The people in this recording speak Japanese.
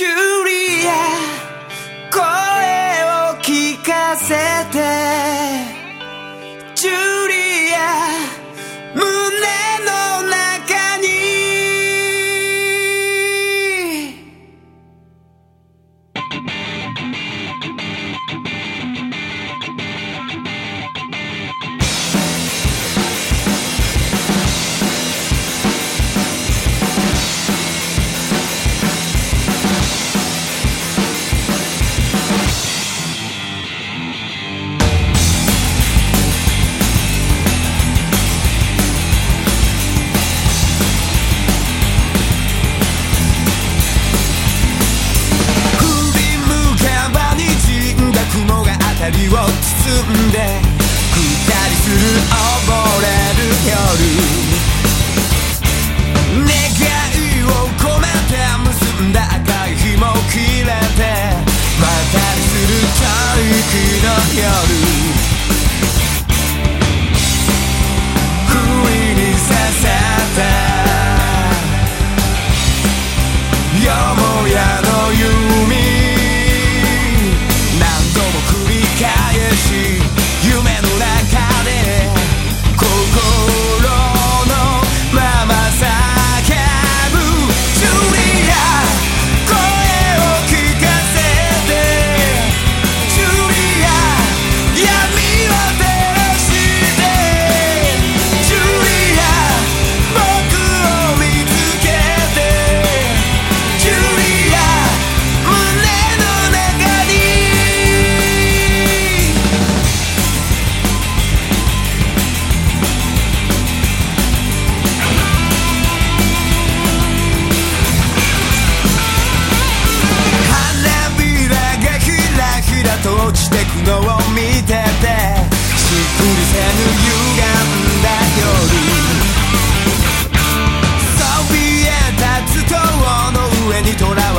you. 包んで二人する溺れしてくのを見ててしっくりせぬ歪んだ夜そびえた頭頭の上にとら